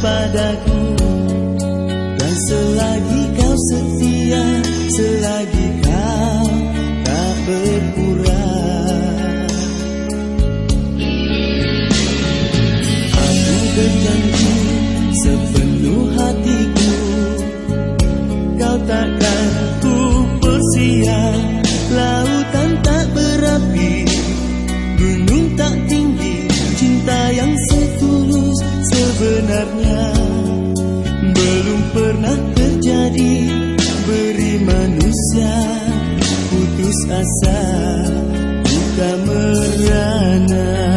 padaku Dan selagi kau setia Selagi kau tak berkurang, Aku berjanji sepenuh hatiku Kau takkan ku persiap Lautan tak berapi Gunung tak tinggi Cinta yang setia sebenarnya belum pernah terjadi beri manusia putus asa kita merana.